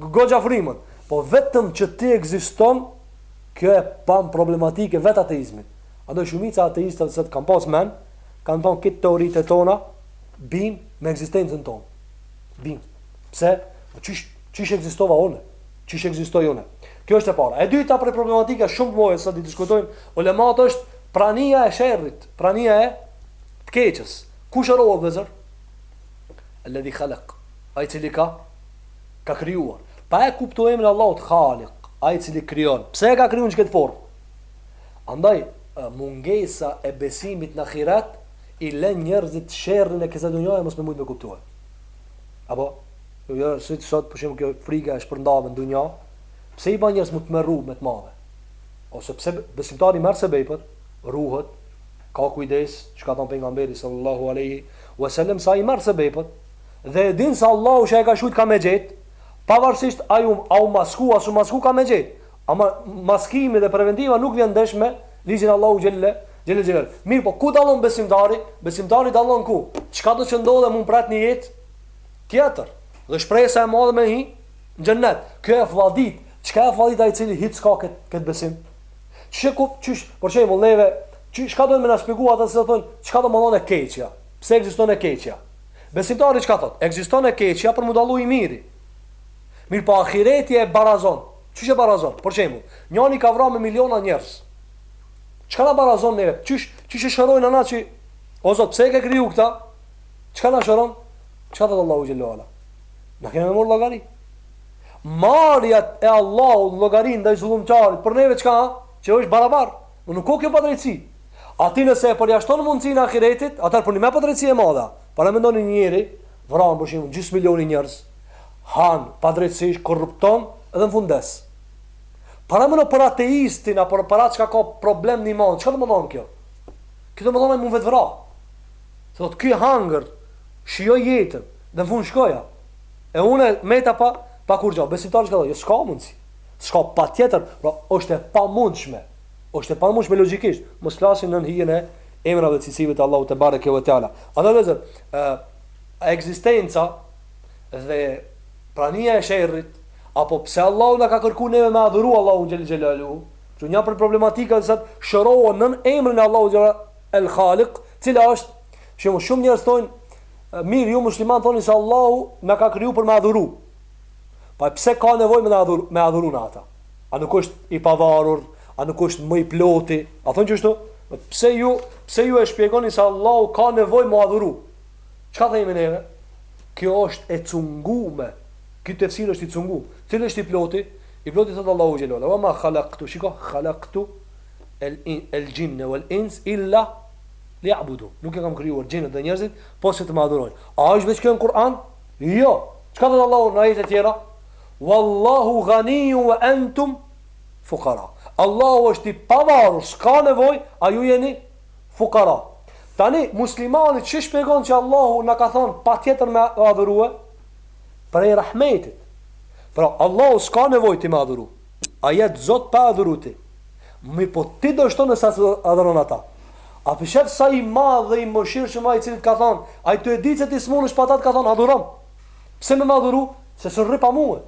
goxha frymën. Po vetëm që ti ekziston kjo e ban problematike vet ateizmit. Andaj shumica e ateistëve sot kanë pas mend, kanë thonë këto teoritë tona bin me ekzistencën tonë. Bin. Pse? Po qysh Qysh ekzistova unë? Qysh ekzistoj unë? Kjo është e para. E dyta prej problematikave shumë të mëdha që i diskutojnë ulemat është prania e sherrit, prania e të keqes. Kush është Allahu Azza? Alladhi khalaq. Ai cili ka ka krijuar. Pa e kuptuar emrin e Allahut Khaliq, ai cili krijon. Pse e ka krijuar në këtë formë? Andaj mungesa e besimit në ahiret i lën njerëzit sherrin e kësaj dunjaje mos me mujt me kuptu. Apo Jo si sot për shembull kjo frika e shpërndame në dunja, pse i bën njerëz mu tmerru më të madhe? Ose pse besimtari merr sebejpet, ruhet, ka kujdes, çka ka thënë pejgamberi sallallahu alejhi ue selem sa i merr sebepet dhe e din se Allahu çka e ka shkrujt ka me gjet, pavarësisht a u, a u masku a s'u masku ka me gjet. Ama maskimi dhe preventiva nuk vjen ndesh me ligjin e Allahut xhelle xhelle xhelal. Mirëpo ku dallon besimtari? Besimtari dallon ku? Çka do të ndodhë me mu prap në jetën? Tjetër, dhe shpresa e madhe me hi në xhennet. Kjo e flladitë, çka e flladitë atë i cili hiç s'ka kët kët besim? Qysh e kup, qysh, për shembull neve, qysh çka do me na shpjegu ata se thonë, çka do me thonë e keqja? Pse ekziston e keqja? Besimtari çka thotë? Ekziston e keqja për mu dallu i miri. Mirëpo ahireti e barazon. Qysh e barazon? Për shembull, njëri ka vrarë me miliona njerëz. Çka na barazon neve? Qysh, qysh e shërojmë na që o Zot, pse e ke kriju këtë? Çka na shëron? Çka thot Allahu xhelle ve ala? Na kemi me marr llogari. Marrja e Allahut llogari ndaj zullumtarit për neve çka? Që është barabar. Më nuk ka kjo padrejtësi. Ati nëse e përjashton mundësinë e ahiretit, atëherë po m'del padrejtësi e madhe. Paramendoni një njeri, vran për shembull gjysmë milioni njerëz, han padrejtësisht, korrupton dhe në fund des. Paramendo për ateistin apo për atë çka ka problem në iman, çka do të thotë kjo? Kjo do të thotë ai mund vetëvra. Thotë ky hangër shijoi jetën dhe në fund shkoi e unë meta pa pa kurgja besimtari çka thotë jo s'ka mundësi s'ka patjetër pra është e pamundshme është e pamundshme logjikisht mos t'flasim nën hijen e emrave dhe cilësive të Allahut te bareke ve teala andaj vëllezër ë ekzistenca dhe prania e sherrit apo pse Allahu na ka kërkuar neve me adhuru Allahun xhel xhelalu është që një prej problematikave sot shërohen nën emrin e Allahut El Khaliq, cila është, për shembull, shumë njerëz thonë, Mirë, ju muslimanë thoni se Allahu na ka kriju për me adhuru. Po pse ka nevojë me na adhuru, me adhuru na ata? A nuk është i pavarur? A nuk është më i ploti? A thonë kështu? Pse ju, pse ju e shpjegoni se Allahu ka nevojë me adhuru? Çka themi neve? Kjo është e cungume. Ky tefsir është i cungum. Cili është i ploti? I ploti thotë Allahu xhelle. Wa ma khalaktu, shiko, khalaktu, el el jinne wal ins illa liya'budun. Nuk e kam krijuar xhinët dhe njerëzit pos që të më adhurojnë. A është veç kjo në Kur'an? Jo. Çka thotë Allahu në ajete tjera? Wallahu ghaniyun wa antum fuqara. Allahu është i pavarur, s'ka nevojë, a ju jeni fukara. Tani muslimani ç'i shpjegon që Allahu na ka than patjetër me adhuru? Prej rahmetit. Pra Allahu s'ka nevojë ti me adhuru. Ai jet Zot pa adhuru ti. Mirpo ti dështon nëse s'e adhuron ata. A po shef sa i madh dhe i mëshirshëm ai i cili të ka than, ai të e dit se ti smunesh pa ata të ka than adhurom. Pse me më adhuru, se s'rri pa mue.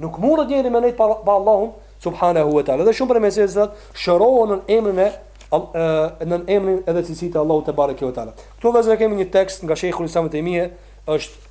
Nuk mundet njeri me nejt pa pa Allahun subhanehu ve teala. Dhe shumë prej meseleve të cilat shërohen nën emrin e nën emrin edhe cilësitë e Allahut te bareke ve teala. Ktu vëllezër e kemi një tekst nga Shejhul Islam ibn Taymije është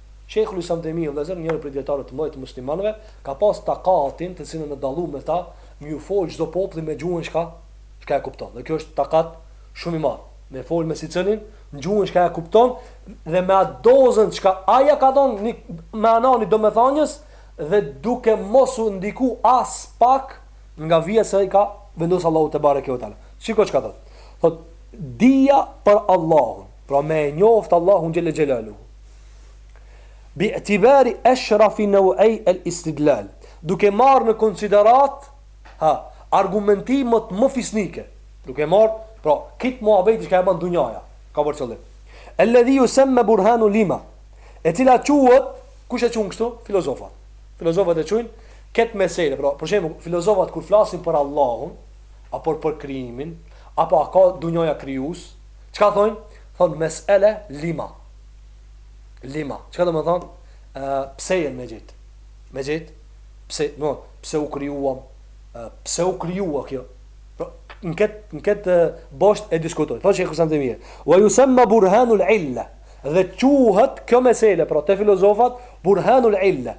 Shejhul Islam ibn Tejmija, vëllezër, njëri prej dijetarëve të mëdhtë të muslimanëve, ka pasë takatin, të cilën u dallu me ta, me ju folë çdo populli me gjuhën çka, çka e kupton. Dhe kjo është takat shumë i madh. Me folë me sicilin, në gjuhën çka e kupton, dhe me atë dozën çka ai ja ka dhënë me meani domethanjes dhe duke mos u ndiku aspak nga vijat që i ka vendosur Allahu te bareke ve teala. Shiko çka thotë. Thotë dija për Allahun, pra me e njoftë Allahun xhelle xhelalu. Bi itibari ashrafi naw'ai al-istidlal, duke marrë në konsideratë, ha, argumentimet më fisnike, duke marrë, pra, këtë muhabeti që ka e bën dunjaja, ka për qëllim. Alladhi yusamma burhanu lima, e cila quhet, kush e quhen kështu? Filozofat. Filozofat e quajnë këtë mesele, pra, për shembull, filozofat kur flasin për Allahun, apo për krijimin, apo a ka dunjaja krijues, Çka thonë? Thonë mesele lima. Lima. Çka domethënë? Ë pse jemi në jetë? Në jetë? Pse, do pse u krijuam? Pse u krijua kjo? Pra, në këtë në këtë bosht e diskutojnë. Thotë Shejhul Islam Tejmije, "Wa yusamma burhanul illa." Dhe quhet kjo mesele, pra te filozofat burhanul illa.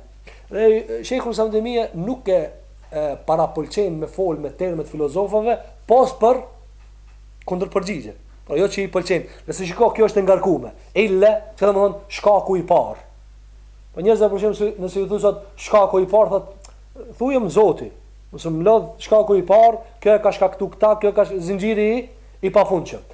Dhe Shejhul Islam Tejmije nuk e parapëlqen me fol me termet e filozofëve, pos për Kundërpërgjigje. Pra jo që i pëlqen. Nëse shiko, kjo është e ngarkume. Ille, çka domethënë shkaku i parë. Po njerëzve për shembull, nëse ju thu sot shkaku i parë, thotë thujëm Zoti. Mos më lodh shkaku i parë, kjo e ka shkaktu këta, kjo ka zinxhiri i, i pafundshëm.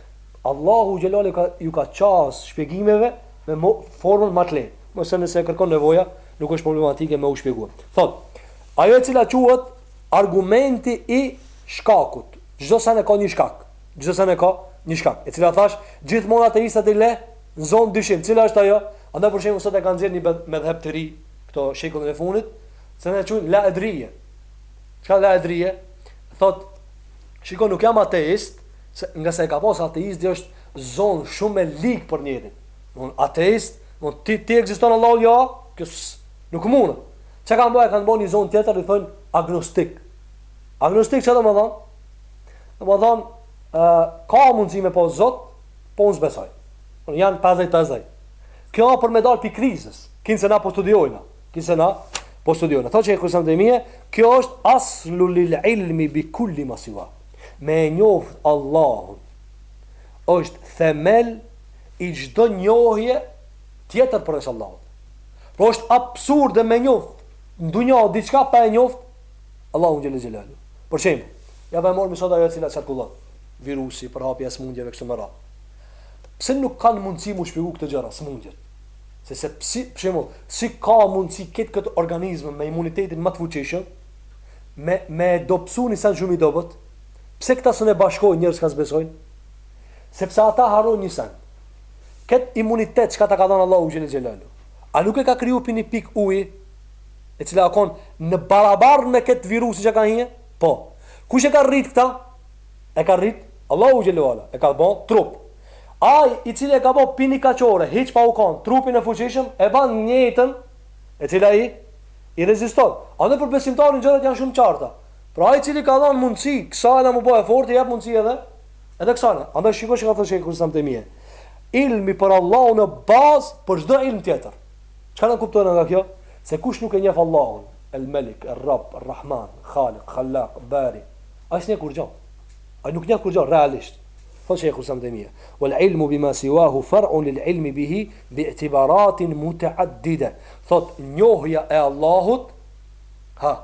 Allahu xhelle ju ka qas shpjegimeve me formën ma të lehtë. Mëse nëse e kërkon nevoja, nuk është problematike me u shpjeguar. Thotë, ajo e cila quhet argumenti i shkakut. Çdo send e ka një shkak. Çdo send e ka një shkak. E cila thashë, gjithmonë ateistët i le në zonë dyshim. Cila është ajo? Andaj për shembull sot e kanë nxjerrë një medhheb të ri, këto shekullin e fundit, se ne e quajmë la edrije. Çka la edrije? Thot, shiko nuk jam ateist, se ngase e ka pa se ateist është zonë shumë e ligë për njerin. Don ateist, don ti ti ekziston Allahu jo, kjo nuk mund. Çka kanë bërë, kanë bërë një zonë tjetër i thonë agnostik. Agnostik çka domethënë? Domethënë, uh, ka mundësi me pas Zot, po unë s'besoj. Unë jam 50-50. Kjo për me dalë prej krizës, kinse na po studiojna, kinse na po studiojna. Thotë Shejhul Islam Tejmije, kjo është aslu lil ilmi bi kulli ma siva. Me e njoft Allahun, është themel i çdo njohje tjetër përveç Allahut. Po është absurde me njoft n'dunja diçka pa e njoft, Allahu xhelle xhelalu. Për shembull, ja e marrim sot ajo e cila qarkullon, virusi, përhapja e sëmundjeve kështu me radhë. Pse nuk kanë mundësi m'i shpjegu këto gjëra, sëmundjet? Se se psi, për shembull, si ka mundësi këtë këtë organizëm me imunitetin më të fuqishëm me me e dobësu një sen shumë i dobët? Pse këta s'un e bashkojnë njerëz që s'besojnë? Sepse ata harrojnë një sen. Këtë imunitet që ta ka dhënë Allahu xhelle xhelalu. A nuk e ka kriju prej një pike uji? e cila a kon e barabartë me këtë virusin që ka hije, po, kush e ka rrit këta, e ka rrit, Allahu Xhelle ue Ala, e ka bo trup, aj i cili e ka bo prej hiçi krejt, hiq pa u kanë, trupin e fuqishëm, e ban njëtën, e cila i, i reziston, a në për besimtarin gjërat janë shumë t'qarta, pra aj i cili ka dhanë mundësi, kësaj edhe m'u bo e fort, i jep mundësi edhe, edhe kësane, andaj shiko çka thotë Shejhul Islam Tejmije, ilmi për Allahun o bazë për çdo ilm tjetër, Çka na kuptojna nga kjo? Se kush nuk e njeh Allahun, El Melik, Er Rabb, Er Rahman, Khalik, Khalak, Bari, ai s'njeh kurgjë. Ai nuk njeh kurgjë realisht. Thotë Shejhul Islam Tejmija, Wal ilmu bima siwahu far'un lil ilmi bihi bi'tibaratin muta'addide, thotë, njohja e Allahut, ha,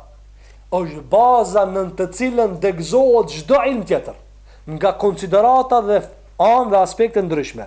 është baza nën të cilën degëzohet çdo ilm tjetër, nga konsiderata dhe anë dhe aspekte t'ndryshme.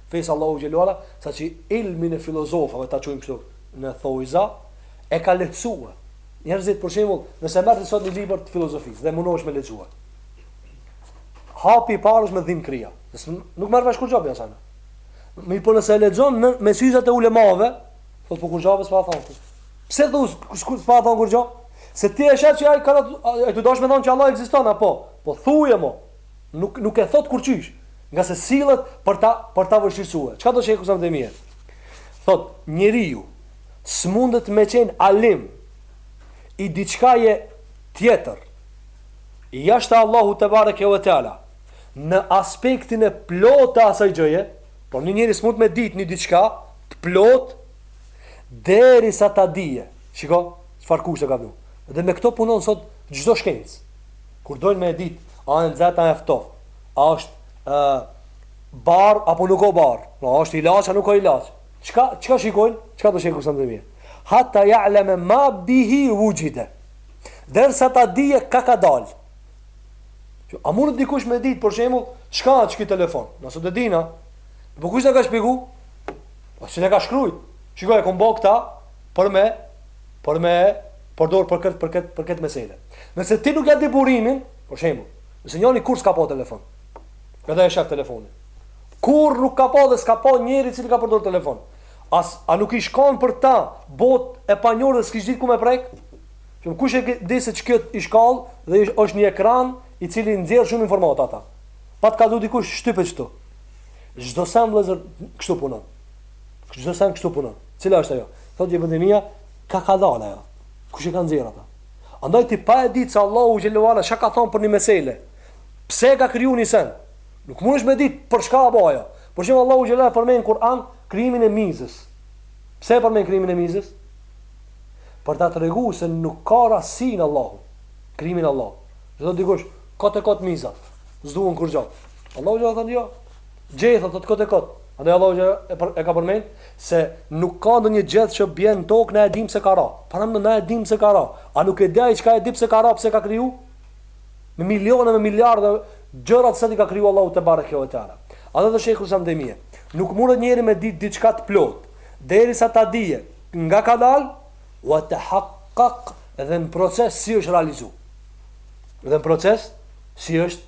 Pse Allahu Xhelle ue Ala, saqë ilmin e filozofëve, ta quajmë kështu, në thojza, e ka lehtësue. Njerëzit, për shembull, nëse merr ti sot një libër të filozofisë dhe munohesh me lexue, hapi i parë është me t'dhimbë kryja. Nuk merr vesh kurgjo prej asaj. Mirëpo nëse e lexon në me syzat e ulemave, po po kurgjo s'po thonë. Pse thu s'po thonë kurgjo? Se ti e sheh që ai ka a po dosh me thonë që Allahu ekziston apo? Po thuje mo. nuk nuk e thot kurqysh, nga se sillet për ta për ta vështirësue. Çka thotë Shejhul Islam Tejmije? Thot, njeriu s'mundet me qenë alim i diçkaje tjetër jashtë Allahut tebareke ve teala në aspektin e plotë të asaj gjëje, pra një njeri s'mund me ditë një diçka të plotë derisa ta dije. Shiko, çfarë kushte ka vënë. Dhe me këto punon sot çdo shkencë. Kur dojnë me e dit a o nxehtë a o ftohtë, a është e bardhë apo nuk o bardhë, pra a është ilaç a nuk o ilaç, çka çka shikojnë, çka thotë Shejhul Islam Tejmije, hatta ja'leme ma bihi wuxhide, derisa ta dije ka ka dal. Që, a mundë dikush me dit, për shembull, çka o ky telefon, nëse s'e dina, po kush na ka shpjegu, po s'na ka shkrujt, shiko e kom bo këta, për me, për me, Përdor për këtë për këtë për këtë mesele. Nëse ti nuk ja di burimin, për shembull, nëse njëri kurrë s'ka pa telefon. Edhe e shef telefonin. Kurrë nuk ka pa dhe s'ka pa njeri i cili ka përdor telefon. As a nuk i ish kon për ta botë e panjohur dhe s'kish ditë ku me prek? Sun kush e di se qikjo kallet dhe është një ekran i cili nxjerr shumë informata ata. Pa të kallxu dikush shtype qëtu. Çdo sen vëllazër kështu punon. Çdo sen kështu punon. Cila është ajo? Thotë Ibn Tejmija, Kah ka dalë ajo? Kush e ka nxjerrë atë? Andaj ti pa e ditë se Allahu xhel-le ve ala çka ka thënë për një mesele, pse e ka kriju një sen, nuk mundesh me ditë për çka â bo ajo. Për shembull Allahu xhel-le ve ala përmend Kur'an krijimin e mizës. Pse e përmend krijimin e mizës? Për ta treguar se nuk ka rastësi në Allahu, krijimin e Allahut. Thotë dikush kot e kot miza, s'duhet kurrgjë. Allahu xhel-le ve ala thotë jo, Gjethet kot e kot. Andaj Allahu xhel-le, për, e ka përmend se nuk ka ndonjë gjeth që bjen në tokë na e dim se ka ra. Para më na e dim se ka ra. A nuk e di ai çka e di pse ka ra, pse ka kriju? Me miliona, me miliarda gjërat sa i ka kriju Allahu tebareke ve teala. Thotë shejhul islam Ibn Tejmije. Nuk mundet njëri me ditë diçka të plot, derisa ta dije nga ka dal, wa tahaqqaq dhe në proces si është realizu. Dhe në proces si është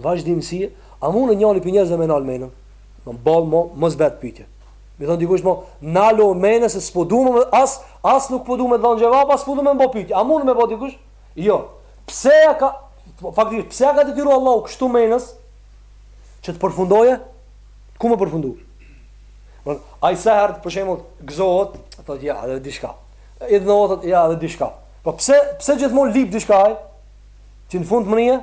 Vazhdimësi, a mundet njani për njerëzve me nalë menën? Në balë mo, mos vet pytje. M'i thonë dikush mo, nalë o menë se s'po du me, as, as nuk po du me dhanë xhevap, as po du me bo pytje. A mundet me bo dikush? Jo. Pse ja ka, faktisht, pse ja ka detyru Allahu kështu menës? Që të përfundoje? Ku me përfundu? Bon, ai sa herë, për shembull, gëzohet, thot, ja, edhe diçka. Idhnohet, ja, edhe diçka. Po pse, pse gjithmonë lyp diçka ai? Që në fund me mrri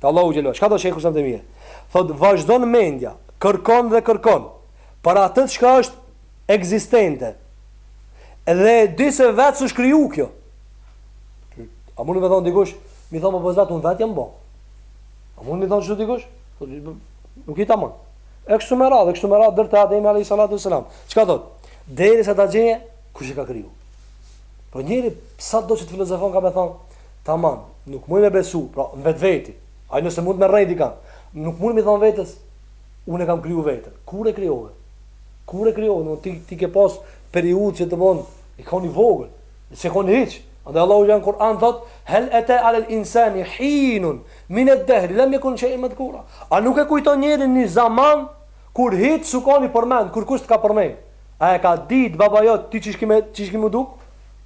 te Allahu xhel-le ve ala. Çka thotë shejhul islam Ibn Tejmije? Thot, vazhdon mendja, kërkon dhe kërkon, për atë çka është ekzistente, edhe e di se vetë s'osht kriju kjo. A mundet me thonë dikush, me thonë po zaten, unë vetë jam bo. A mundet me thonë që dikush? Nuk i ta mund. E kështu me radhë, e kështu me radhë, deri te Ademi alejhi salatu selam. Çka thot? Derisa ta gjeje, kush e ka kriju? Po njeri, sa do që të filozofon ka me thonë, Tamam, nuk mund me besu, pra në vetveti. Ai nëse mund me rrejt dikan. Nuk mund m'i thonë vetes, unë e kam kriju vetën. Kur e krijove? Kur e krijove? Në ti, ti ke pas periudhë që të bon, je kon i vogël, s'je kon hiç. Andaj Allahu xhel-le n'Kur'an thot, hel eta alel insani hinun, mined-dehri, lem jekun shej'en medhkura. A nuk e kujton njeri një zaman, kur hiç s'u kon i përmend, kurkush s't'ka përmend. A e ka dit, baba jot, ti qysh ki me, qysh ki me u duk?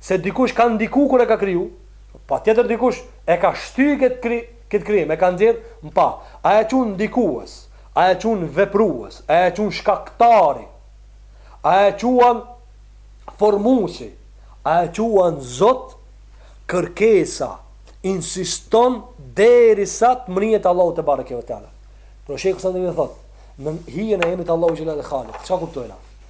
se dikush ka ndiku kur e ka kriju, patjetër dikush e ka shty këtë kri, këtë krijim, e ka nxjerr n'pah. A e qunë ndikues, a e qunë veprues, a e qunë shkaktari, a e quan formusi, a e quan Zot, kërkesa insiston derisa të mrihet te Allahu tebareke ve teala. Por shejhu Sa'di thotë, në hijen e emrit Allahu xhel-le ve ala el-Halik, çka kuptojna?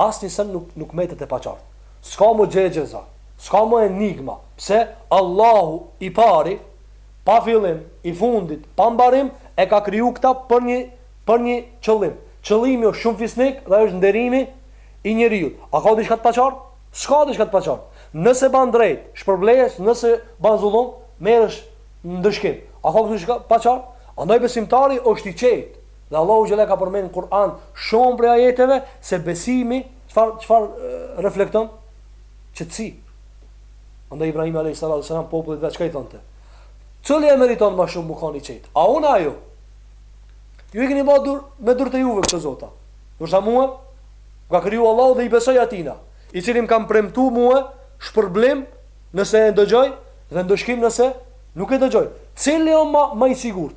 Asnjë send nuk nuk metet e paqartë. S'ka mo gjëegjëza. S'ka mo enigma. Pse? Allahu i pari, pa fillim, i fundit, pa mbarim, e ka kriju këta për një për një qëllim. Qëllimi është shumë fisnik dhe është nderimi i njeriut. A ka diçka të paqartë? S'ka diçka të paqartë. Nëse ban drejt, shpërblehesh, nëse ban zullum, merrsh ndëshkim. A ka kështu diçka të paqartë? Andaj besimtari është i qetë. Dhe Allahu xhela ka përmend në Kur'an në shumë prej ajeteve se besimi çfarë çfarë reflekton qetësi. Andaj Ibrahim alayhis salam popullit vet çka i thonte? Cili e meriton më shumë me kon i qetë? A unë a ju? Ju i keni bërë dur, me durt e juve këto zota. Dersa mua m'ka kriju Allahu dhe i besoj atina, i cili më ka premtu mua shpërblim nëse e dëgjoj dhe ndëshkim nëse nuk e dëgjoj. Cili o ma, ma i sigurt?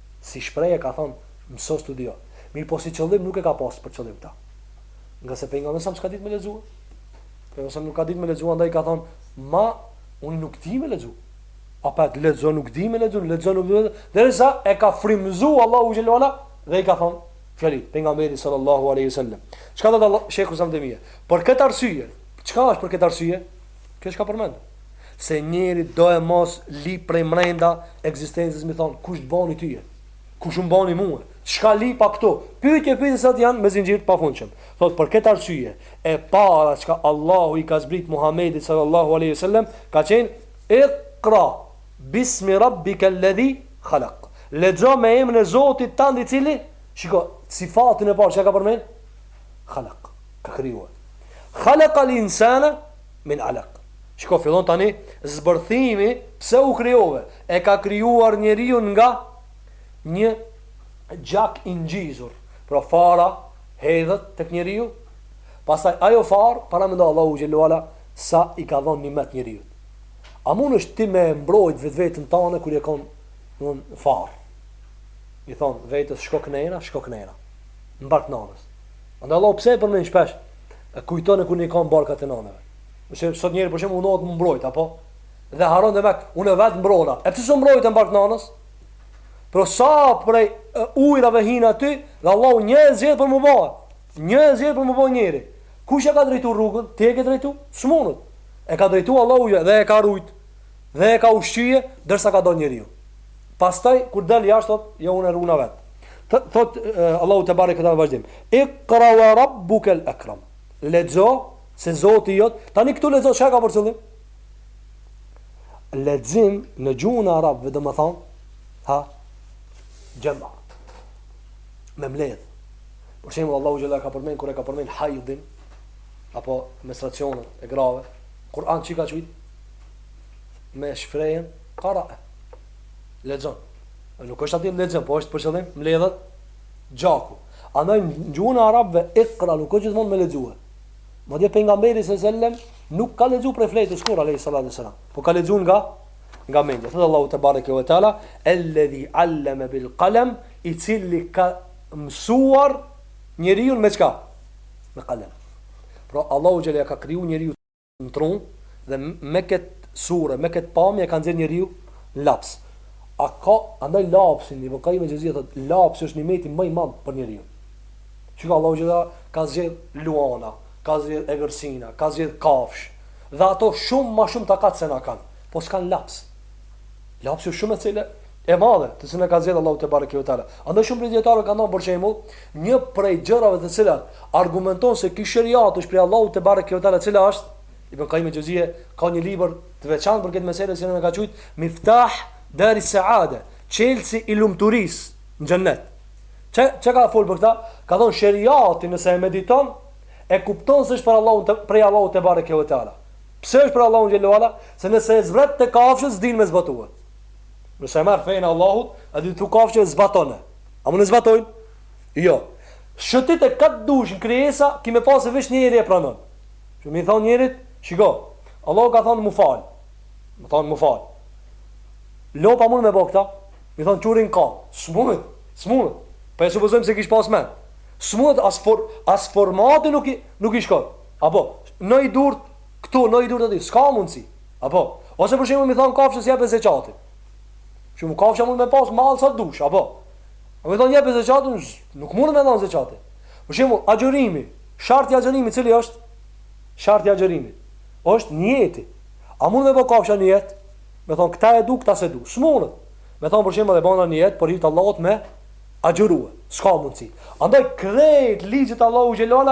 Si shprehje ka thënë, Mëso studio. Mirëpo si qëllim nuk e ka pas për qëllim këtë. Ngase pejgamberi a.s. s'ka ditë me lexue. Pejgamberi a.s. nuk ka ditë me lexue, andaj ka thënë, Ma unë nuk di me lexue. Apet lexo nuk di me lexue, lexo nuk di. Derisa e ka frymëzu Allahu xhel-le ue ala dhe i ka thënë fjalit pejgamberit sallallahu alaihi wasallam. Çka thotë Sheikhul Islam Ibn Tejmije? Për këtë arsye, çka është për këtë arsye? Kjo çka përmend. Se njeri do e mos lyp prej mrenda ekzistencës mi thonë, kush të bani tyje? Kush m'bani mue? Çka lypa këtu? Pyetje, pyetje sa janë me zinxhir të pafundshëm. Thotë për këtë arsye, e para çka Allahu i ka zbrit Muhamedit sallallahu alejhi ve sellem ka qenë Iqra bismi rabbikel ledhi khalaq. Lexo me emrin e Zotit tënd i cili, shiko, sifatin e parë çka ka përmend? Khalaq. ka krijuar. Khalaqa al-insana min alaq. Shiko fillon tani zbërthimi pse u krijove. E ka krijuar njeriun nga një gjak i ngjizur. Pra fara hedhet tek njeriu, pastaj ajo farë paramendo Allahu xhel-le ue ala sa i ka dhënë nimet njeriut. A mundshe ti me mbrojt vetveten tane kur je kon domthon farë? I thon vetes shko kënera, shko kënera. N'bark t'nanës. Andaj Allahu pse e përmend shpesh e kujton kur jeni kon n'barkat e nanave. Nëse sot njeri për shembull mundohet me u mbrojt apo dhe harron dhe thot, unë vet mbrona. E pse s'u mbrojtë në bark t'nanës? Por sa prej ujrave hin aty, dhe Allahu një e zgjedh për më bë. Një e zgjedh për m'u bë njeri. Kush e ka drejtu rrugën? Ti e ke drejtu? S'mundet. E ka drejtu Allahu dhe e ka rujt. Dhe e ka ushqye derisa ka dalë njeriu. Pastaj kur del jashtë thotë, jo unë e rruna vet. Thotë Allahu tebareke ve teala në vazhdim, Iqra wa rabbukel akram. Lexo se Zoti jot, tani këtu lexo çka ka për qëllim? Lexim në gjuhën e arabëve domethanë ha, xhemea. Me mbledh. Për shembull Allahu xhele ka përmend kur e ka përmend hajdin apo menstruacionet e grave. Kur'an çka ka thënë? me shprehjen qara'a. Lexon. Nuk është aty lexon, po është për qëllim mbledhjet, gjaku. Andaj në gjuhën e arabëve iqra nuk është gjithmonë me lexue. Madje pejgamberi sallallahu alajhi wasallam nuk ka lexuar prej fletës kurrë alajhi salatu wasallam, po ka lexuar nga nga mendja. Thotë Allahu tebareke ve teala, Elledhi alleme bil kalem, i cili ka mësuar njeriun me çka? Me kalem. Pra Allahu xhele e ka kriju njeriun. në tru dhe me kët sure me kët pamje e ka nxjerr njeriun laps a ka andaj lapsin Ibn Kajim el Xheuzije thot lapsi është nimeti më i madh për njeriun shiko Allahu xhele ka zgjedh luana ka zgjedh egërsina ka zgjedh kafsh dhe ato shumë ma shumë takat se na kanë po s'kanë laps Lapsi është shumë mesele e madhe, të cilën e ka zgjedhë Allahu tebareke ve teala. Andaj shumë prej dietarëve kanë thënë për shembull, një prej gjërave të cilat argumenton se ky sheriat është prej Allahut tebareke ve teala, cila është Ibn Qayyim el-Xheuzije ka një libër të veçantë për këtë meselë që i ka thënë Miftah Dar al-Saada, çelësi i lumturisë në xhennet. Çka, çka ka fol për këtë? Ka thënë sheriati nëse e mediton e kupton se është prej Allahut, prej Allahut tebareke ve teala. Pse është prej Allahut xhele ve ala? Se nëse e zbret te kafshët s'din me zbatue. Nëse e merr fenë e Allahut, edhe i thu kafshëve zbatone. A mund e zbatojnë? Jo. Shëtit kah t'dush në krijesa, ki me pa se veç njeri e pranon. Qe, m'i thonë njerit, shiko, Allahu ka thonë mu falë. Me thonë mu falë. Lopa mund me bo këta? M'i thonë çu n'kamë. S'munet, s'munet. Po, po e supozojmë se kish pas men. S'munet, as, for, as formati nuk i, nuk i shkon. Apo, ni durt këtu, ni durt aty. S'ka mundësi. Apo, ose për shembull m'i thonë kafshës jepe zekatin. Për shembull, kafsha mund me pas mall sa dush, apo. A m'i thonë jepe zekatin, nuk mundet me dhënë zekatin. Për shembull, agjërimi, sharti i agjërimit cili është? Sharti i agjërimit është nijeti. A mund me bo kafsha nijet? Me thonë këta e du, këta s'e du. S'mundet. Me thonë për shembull e bana nijet për hir të Allahut me agjërue. S'ka mundësi. Andaj krejt ligjet e Allahut xhelal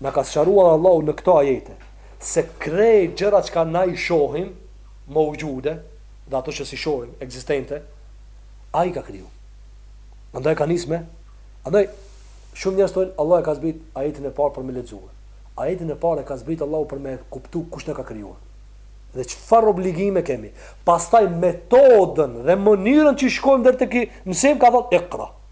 Na ka sqaruar Allahu në këto ajete se krejt gjërat çka na i shohim, mewxhude, dhe ato që s'i shohim, ekzistente, Ai i ka kriju. Andaj ka nis me, andaj shumë njerëz thonë Allahu e ka zbrit ajetin e parë për me lexue. Ajetin e parë e ka zbrit Allahu për me kuptu kush na ka krijuar dhe çfarë obligime kemi. Pastaj metodën dhe mënyrën që shkojmë deri tek mësim ka thonë Ikra.